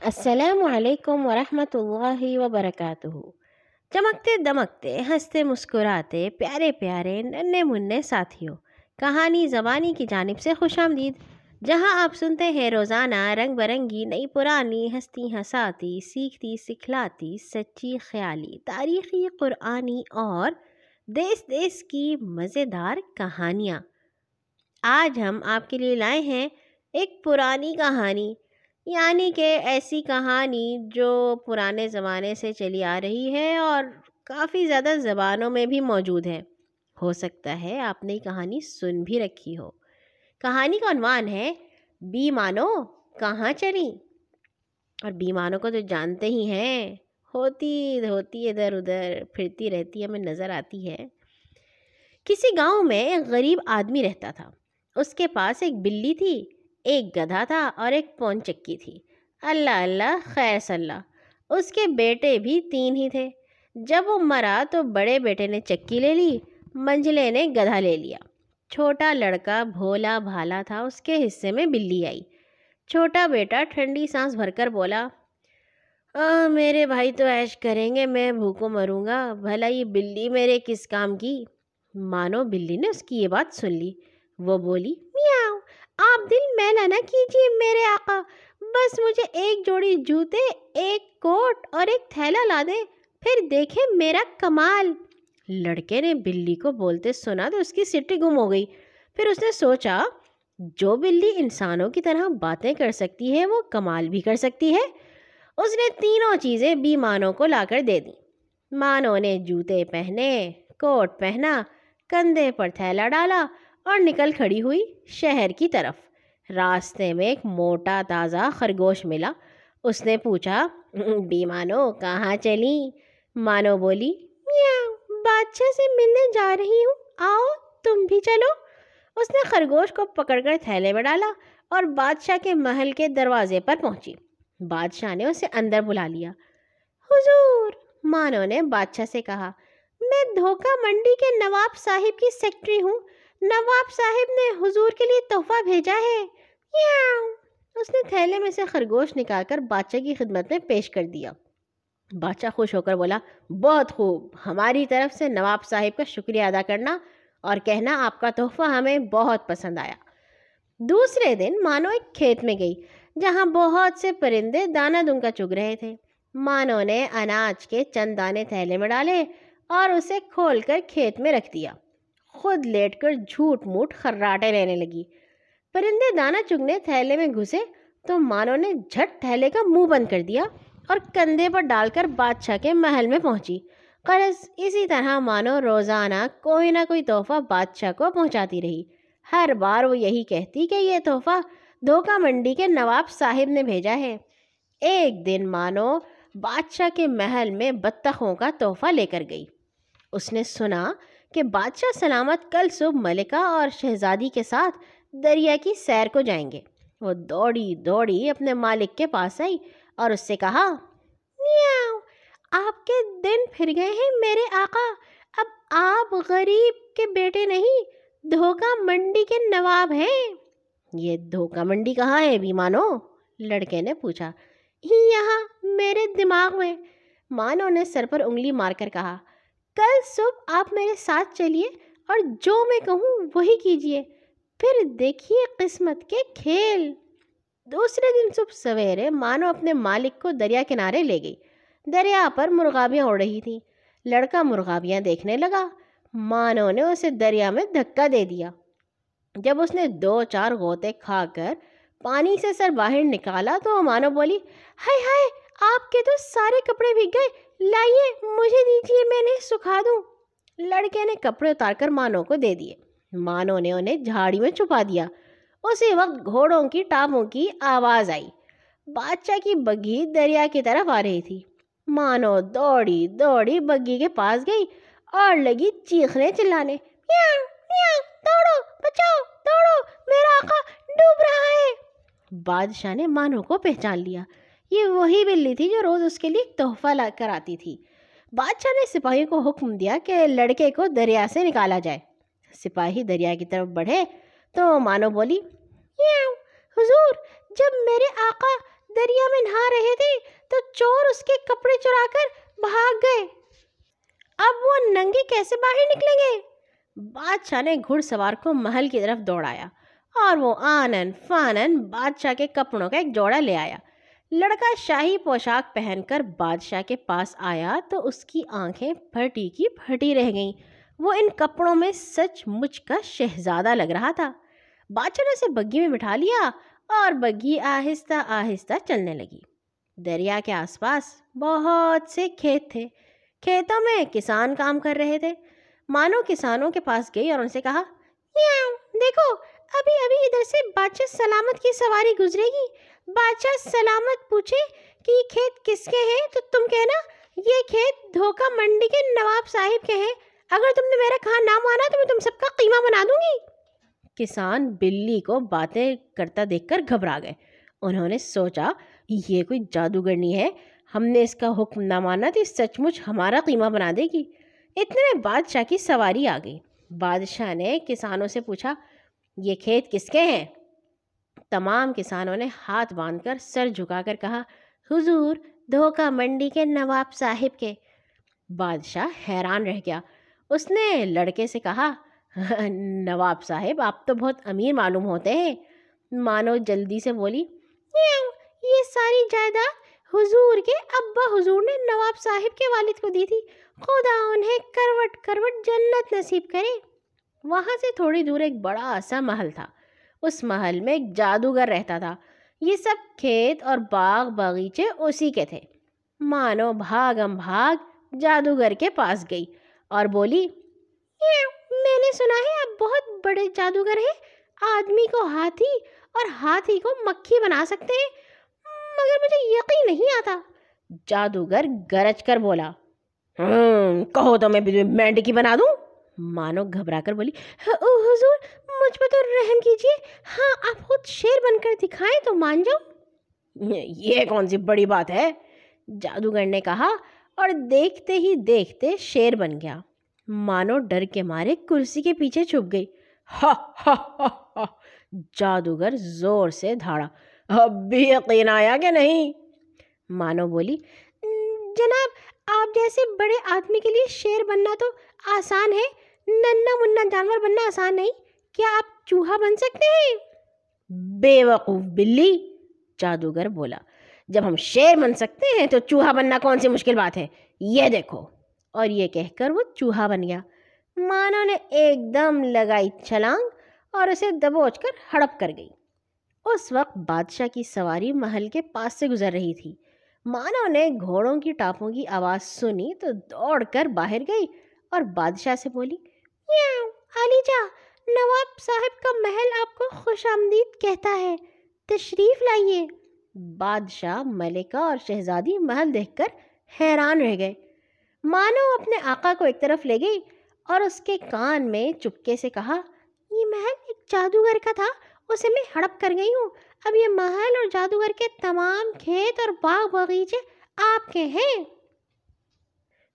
السلام علیکم ورحمۃ اللہ وبرکاتہ چمکتے دمکتے، ہنستے مسکراتے، پیارے پیارے ننے منع ساتھیوں کہانی زبانی کی جانب سے خوش آمدید۔ جہاں آپ سنتے ہیں روزانہ رنگ برنگی، نئی پرانی ہستی ہساتی سیکھتی سکھلاتی، سچی خیالی، تاریخی، قرآنی اور دیس دیس کی مزیدار کہانیاں۔ آج ہم آپ کے لیے لائے ہیں ایک پرانی کہانی۔ یعنی کہ ایسی کہانی جو پرانے زمانے سے چلی آ رہی ہے اور کافی زیادہ زبانوں میں بھی موجود ہے۔ ہو سکتا ہے آپ نے کہانی سن بھی رکھی ہو۔ کہانی کا عنوان ہے، بی مانو کہاں چلی؟ اور بی مانو کو تو جانتے ہی ہیں۔ ہوتی ہوتی ادھر ادھر، پھرتی رہتی ہمیں نظر آتی ہے۔ کسی گاؤں میں ایک غریب آدمی رہتا تھا۔ اس کے پاس ایک بلی تھی۔ ایک گدھا تھا اور ایک پون چکی تھی۔ اللہ اللہ، خیر صلاح۔ اس کے بیٹے بھی تین ہی تھے۔ جب وہ مرا تو بڑے بیٹے نے چکی لے لی، منجلے نے گدھا لے لیا۔ چھوٹا لڑکا بھولا بھالا تھا، اس کے حصے میں بلی آئی۔ چھوٹا بیٹا ٹھنڈی سانس بھر کر بولا میرے بھائی تو ایش کریں گے، میں بھوکوں مروں گا۔ بھلا یہ بلی میرے کس کام کی؟ مانو، بلی نے اس کی یہ بات سن لی۔ وہ بولی، میاؤ۔ آپ دل میلا نہ کیجیے میرے آقا۔ بس مجھے ایک جوڑی جوتے، ایک کوٹ اور ایک تھیلا لا دیں، پھر دیکھیں میرا کمال۔ لڑکے نے بلی کو بولتے سنا تو اس کی سٹی گم ہو گئی۔ پھر اس نے سوچا، جو بلی انسانوں کی طرح باتیں کر سکتی ہے، وہ کمال بھی کر سکتی ہے۔ اس نے تینوں چیزیں بیمانوں کو لا کر دے دیں۔ مانو نے جوتے پہنے، کوٹ پہنا، کندھے پر تھیلا ڈالا اور نکل کھڑی ہوئی شہر کی طرف۔ راستے میں ایک موٹا تازہ خرگوش ملا۔ اس نے پوچھا بی مانو کہاں چلی؟ مانو بولی بادشاہ سے ملنے جا رہی ہوں۔ آؤ، تم بھی چلو۔ اس نے خرگوش کو پکڑ کر تھیلے میں ڈالا اور بادشاہ کے محل کے دروازے پر پہنچی۔ بادشاہ نے اسے اندر بلا لیا۔ حضور! مانو نے بادشاہ سے کہا، میں دھوکہ منڈی کے نواب صاحب کی سیکٹری ہوں۔ نواب صاحب نے حضور کے لیے تحفہ بھیجا ہے۔ اس نے تھیلے میں سے خرگوش نکال کر بادشاہ کی خدمت میں پیش کر دیا۔ بادشاہ خوش ہو کر بولا، بہت خوب۔ ہماری طرف سے نواب صاحب کا شکریہ ادا کرنا اور کہنا آپ کا تحفہ ہمیں بہت پسند آیا۔ دوسرے دن مانو ایک کھیت میں گئی، جہاں بہت سے پرندے دانا دنگا چگ رہے تھے۔ مانو نے اناج کے چند دانے تھیلے میں ڈالے اور اسے کھول کر کھیت میں رکھ دیا۔ خود لیٹ کر جھوٹ موٹ خراٹے لینے لگی۔ پرندے دانا چگنے تھیلے میں گھسے تو مانو نے جھٹ تھیلے کا منہ بند کر دیا اور کندھے پر ڈال کر بادشاہ کے محل میں پہنچی۔ قرض اسی طرح مانو روزانہ کوئی نہ کوئی تحفہ بادشاہ کو پہنچاتی رہی۔ ہر بار وہ یہی کہتی کہ یہ تحفہ دھوکہ منڈی کے نواب صاحب نے بھیجا ہے۔ ایک دن مانو بادشاہ کے محل میں بطخوں کا تحفہ لے کر گئی۔ اس نے سنا کہ بادشاہ سلامت کل صبح ملکہ اور شہزادی کے ساتھ دریا کی سیر کو جائیں گے۔ وہ دوڑی دوڑی اپنے مالک کے پاس آئی اور اس سے کہا، میاؤ، آپ کے دن پھر گئے ہیں میرے آقا۔ اب آپ غریب کے بیٹے نہیں، دھوکہ منڈی کے نواب ہیں۔ یہ دھوکہ منڈی کہاں ہے بھی مانو لڑکے نے پوچھا۔ یہاں میرے دماغ میں۔ مانو نے سر پر انگلی مار کر کہا کل صبح آپ میرے ساتھ چلیے اور جو میں کہوں وہی کیجیے۔ پھر دیکھیے قسمت کے کھیل۔ دوسرے دن صبح سویرے مانو اپنے مالک کو دریا کنارے لے گئی۔ دریا پر مرغابیاں اڑ رہی تھیں۔ لڑکا مرغابیاں دیکھنے لگا۔ مانو نے اسے دریا میں دھکا دے دیا۔ جب اس نے دو چار غوطے کھا کر پانی سے سر باہر نکالا تو مانو بولی، ہائے ہائے، آپ کے تو سارے کپڑے بھگ گئے۔ لائیے، مجھے دیجیے میں نے سکھا دوں۔ لڑکے نے کپڑے اتار کر مانو کو دے دیے۔ مانو نے انہیں جھاڑی میں چھپا دیا۔ اسی وقت گھوڑوں کی ٹاپوں کی آواز آئی۔ بادشاہ کی بگھی دریا کی طرف آ رہی تھی۔ مانو دوڑی دوڑی، بگھی کے پاس گئی اور لگی چیخنے چلانے۔ دوڑو، بچاؤ، دوڑو، میرا آقا ڈوب رہا ہے۔ بادشاہ نے مانو کو پہچان لیا۔ یہ وہی بلی تھی جو روز اس کے لیے تحفہ لا کر آتی تھی۔ بادشاہ نے سپاہیوں کو حکم دیا کہ لڑکے کو دریا سے نکالا جائے۔ سپاہی دریا کی طرف بڑھے تو مانو بولی حضور، جب میرے آقا دریا میں نہا رہے تھے تو چور اس کے کپڑے چرا کر بھاگ گئے۔ اب وہ ننگے کیسے باہر نکلیں گے؟ بادشاہ نے گھڑ سوار کو محل کی طرف دوڑایا اور وہ آنن فانن بادشاہ کے کپڑوں کا ایک جوڑا لے آیا۔ لڑکا شاہی پوشاک پہن کر بادشاہ کے پاس آیا تو اس کی آنکھیں پھٹی کی پھٹی رہ گئیں۔ وہ ان کپڑوں میں سچ مچ کا شہزادہ لگ رہا تھا۔ بادشاہ نے اسے بگی میں بٹھا لیا اور بگی آہستہ آہستہ چلنے لگی۔ دریا کے آس پاس بہت سے کھیت تھے۔ کھیتوں میں کسان کام کر رہے تھے۔ مانو کسانوں کے پاس گئی اور ان سے کہا دیکھو، ابھی ابھی ادھر سے بادشاہ سلامت کی سواری گزرے گی۔ بادشاہ سلامت پوچھے کہ یہ کھیت کس کے ہیں؟ تو تم کہنا، یہ کھیت دھوکہ منڈی کے نواب صاحب کے ہیں۔ اگر تم نے میرا کہا نہ مانا تو میں تم سب کا قیمہ بنا دوں گی۔ کسان بلی کو باتیں کرتا دیکھ کر گھبرا گئے۔ انہوں نے سوچا، یہ کوئی جادوگرنی ہے۔ ہم نے اس کا حکم نہ مانا تو سچ مچ ہمارا قیمہ بنا دے گی۔ اتنے میں بادشاہ کی سواری آ گئی۔ بادشاہ نے کسانوں سے پوچھا، یہ کھیت کس کے ہیں؟ تمام کسانوں نے ہاتھ باندھ کر سر جھکا کر کہا، حضور، دھوکہ منڈی کے نواب صاحب کے. بادشاہ حیران رہ گیا۔ اس نے لڑکے سے کہا، نواب صاحب، آپ تو بہت امیر معلوم ہوتے ہیں۔ مانو جلدی سے بولی یہ ساری جائیداد حضور کے ابا حضور نے نواب صاحب کے والد کو دی تھی۔ خدا انہیں کروٹ کروٹ جنت نصیب کرے۔ وہاں سے تھوڑی دور ایک بڑا سا محل تھا۔ اس محل میں ایک جادوگر رہتا تھا۔ یہ سب کھیت اور باغ باغیچے اسی کے تھے۔ مانو بھاگم بھاگ جادوگر کے پاس گئی اور بولی میں نے سنا ہے آپ بہت بڑے جادوگر ہیں۔ آدمی کو ہاتھی اور ہاتھی کو مکھی بنا سکتے ہیں۔ مگر مجھے یقین نہیں آتا جادوگر گرج کر بولا کہو تو میں مینڈکی بنا دوں مانو گھبرا کر بولی ہاں، حضور مجھ پہ تو رحم کیجیے۔ ہاں آپ خود شیر بن کر دکھائیں تو مان جاؤ یہ کون سی بڑی بات ہے؟ جادوگر نے کہا، اور دیکھتے ہی دیکھتے شیر بن گیا۔ مانو، ڈر کے مارے کرسی کے پیچھے چھپ گئی۔ ہا ہا ہا جادوگر زور سے دھاڑا۔ اب بھی یقین آیا کہ نہیں؟ مانو بولی، جناب، آپ جیسے بڑے آدمی کے لیے شیر بننا تو آسان ہے۔ ننا منا جانور بننا آسان نہیں۔ کیا آپ چوہا بن سکتے ہیں؟ بے وقوف بلی، جادوگر بولا۔ جب ہم شیر بن سکتے ہیں تو چوہا بننا کون سی مشکل بات ہے؟ یہ دیکھو۔ اور یہ کہہ کر وہ چوہا بن گیا۔ مانو نے ایک دم لگائی چھلانگ اور اسے دبوچ کر ہڑپ کر گئی۔ اس وقت بادشاہ کی سواری محل کے پاس سے گزر رہی تھی۔ مانو نے گھوڑوں کی ٹاپوں کی آواز سنی تو دوڑ کر باہر گئی اور بادشاہ سے بولی علی جا نواب صاحب کا محل آپ کو خوش آمدید کہتا ہے۔ تشریف لائیے۔ بادشاہ، ملکہ اور شہزادی محل دیکھ کر حیران رہ گئے۔ مانو اپنے آقا کو ایک طرف لے گئی اور اس کے کان میں چپکے سے کہا، یہ محل ایک جادوگر کا تھا، اسے میں ہڑپ کر گئی ہوں۔ اب یہ محل اور جادوگر کے تمام کھیت اور باغ باغیچے آپ کے ہیں۔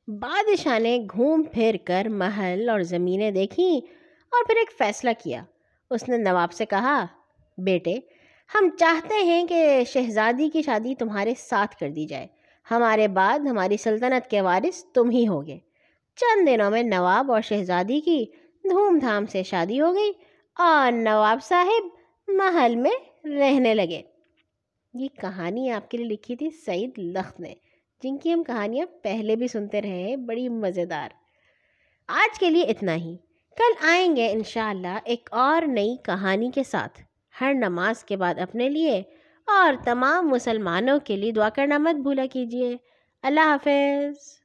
بادشاہ نے گھوم پھر کر محل اور زمینیں دیکھیں۔ اور پھر ایک فیصلہ کیا۔ اس نے نواب سے کہا، بیٹے، ہم چاہتے ہیں کہ شہزادی کی شادی تمہارے ساتھ کر دی جائے۔ ہمارے بعد ہماری سلطنت کے وارث تم ہی ہوگے۔ چند دنوں میں نواب اور شہزادی کی دھوم دھام سے شادی ہو گئی اور نواب صاحب محل میں رہنے لگے۔ یہ کہانی آپ کے لیے لکھی تھی سعید لخت نے، جن کی ہم کہانیاں پہلے بھی سنتے رہے ہیں، بڑی مزیدار۔ آج کے لیے اتنا ہی۔ کل آئیں گے انشاءاللہ ایک اور نئی کہانی کے ساتھ۔ ہر نماز کے بعد اپنے لیے اور تمام مسلمانوں کے لیے دعا کرنا مت بھولا کیجیے۔ اللہ حافظ۔